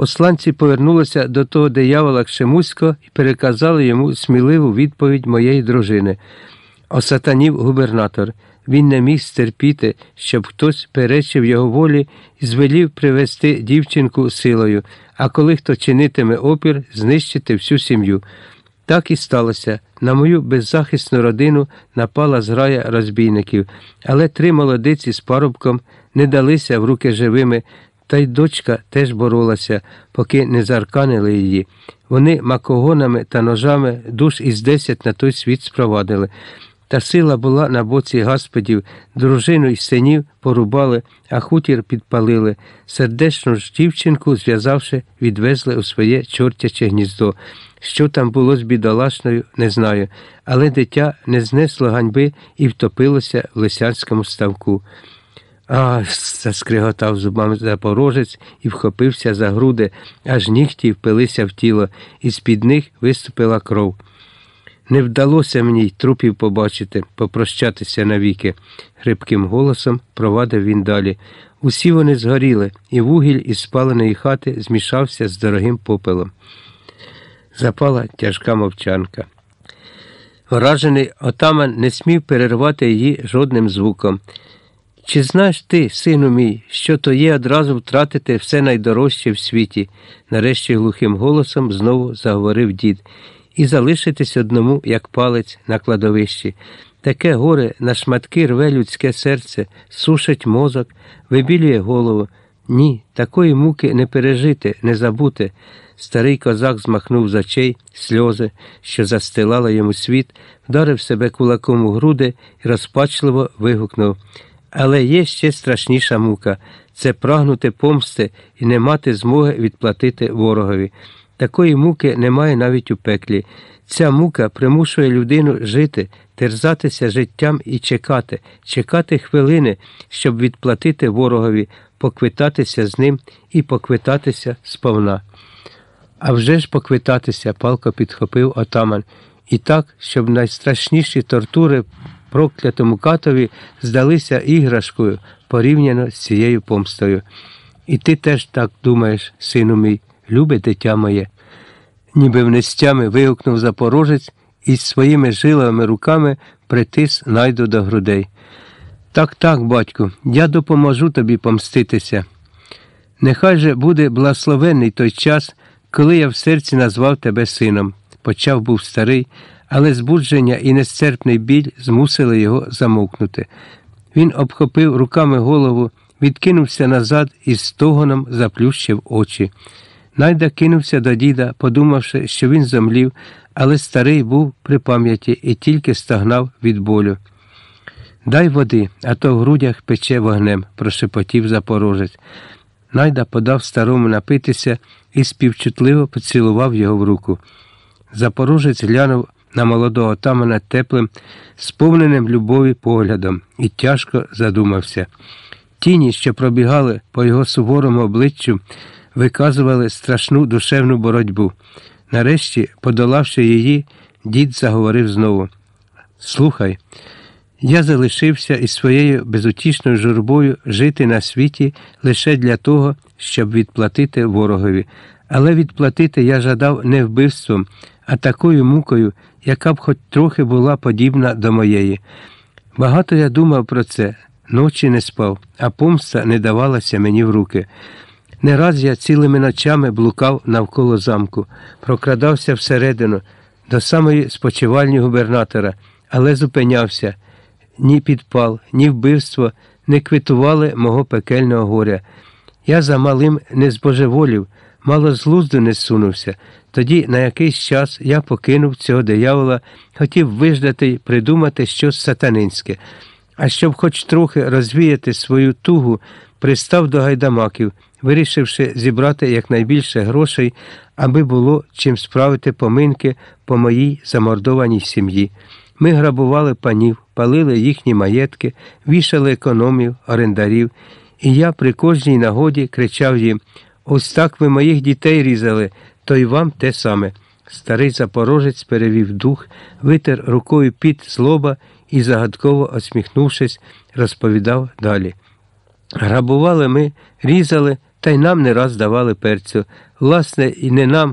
Посланці повернулися до того диявола Кшемусько і переказали йому сміливу відповідь моєї дружини. Осатанів губернатор. Він не міг стерпіти, щоб хтось перечив його волі і звелів привести дівчинку силою, а коли хто чинитиме опір, знищити всю сім'ю. Так і сталося. На мою беззахисну родину напала зграя розбійників, але три молодиці з парубком не далися в руки живими, та й дочка теж боролася, поки не зарканили її. Вони макогонами та ножами душ із десять на той світ спровадили. Та сила була на боці гаспедів, дружину й синів порубали, а хутір підпалили. Сердечну ж дівчинку, зв'язавши, відвезли у своє чортяче гніздо. Що там було з бідолашною, не знаю, але дитя не знесло ганьби і втопилося в лисянському ставку. А, заскриготав зубами запорожець і вхопився за груди, аж нігті впилися в тіло, і з-під них виступила кров. Не вдалося мені й трупів побачити, попрощатися навіки, хрипким голосом провадив він далі. Усі вони згоріли, і вугіль із спаленої хати змішався з дорогим попелом. Запала тяжка мовчанка. Вражений отаман не смів перервати її жодним звуком. Чи знаєш ти, сину мій, що то є одразу втратити все найдорожче в світі? нарешті глухим голосом знову заговорив дід, і залишитись одному, як палець на кладовищі. Таке горе на шматки рве людське серце, сушить мозок, вибілює голову. Ні, такої муки не пережити, не забути. Старий козак змахнув з очей сльози, що застилала йому світ, вдарив себе кулаком у груди і розпачливо вигукнув. Але є ще страшніша мука це прагнути помсти і не мати змоги відплатити ворогові. Такої муки немає навіть у пеклі. Ця мука примушує людину жити, терзатися життям і чекати, чекати хвилини, щоб відплатити ворогові, поквитатися з ним і поквитатися сповна. А вже ж поквитатися, палко підхопив отаман, і так, щоб найстрашніші тортури проклятому катові здалися іграшкою порівняно з цією помстою. І ти теж так думаєш, сину мій, любе дитя моє. Ніби в нестями вигукнув запорожець і своїми жиловими руками притис найду до грудей. Так, так, батьку, я допоможу тобі помститися. Нехай же буде благословенний той час, коли я в серці назвав тебе сином. Почав був старий, але збудження і нестерпний біль змусили його замовкнути. Він обхопив руками голову, відкинувся назад і стогоном заплющив очі. Найда кинувся до діда, подумавши, що він зомлів, але старий був при пам'яті і тільки стагнав від болю. Дай води, а то в грудях пече вогнем, прошепотів запорожець. Найда подав старому напитися і співчутливо поцілував його в руку. Запорожець глянув на молодого отамана теплим, сповненим любові поглядом, і тяжко задумався. Тіні, що пробігали по його суворому обличчю, виказували страшну душевну боротьбу. Нарешті, подолавши її, дід заговорив знову. Слухай, я залишився із своєю безутішною журбою жити на світі лише для того, щоб відплатити ворогові. Але відплатити я жадав не вбивством, а такою мукою, яка б хоч трохи була подібна до моєї. Багато я думав про це, ночі не спав, а помста не давалася мені в руки. Не раз я цілими ночами блукав навколо замку, прокрадався всередину, до самої спочивальні губернатора, але зупинявся. Ні підпал, ні вбивство не квитували мого пекельного горя. Я за малим не збожеволів, мало з глузду не сунувся. Тоді на якийсь час я покинув цього диявола, хотів виждати й придумати щось сатанинське. А щоб хоч трохи розвіяти свою тугу, пристав до гайдамаків, вирішивши зібрати якнайбільше грошей, аби було чим справити поминки по моїй замордованій сім'ї. Ми грабували панів, палили їхні маєтки, вішали економів, орендарів, і я при кожній нагоді кричав їм Ось так ви моїх дітей різали, то й вам те саме. Старий запорожець перевів дух, витер рукою під злоба і, загадково осміхнувшись, розповідав далі. Грабували ми, різали та й нам не раз давали перцю. Власне, і не нам,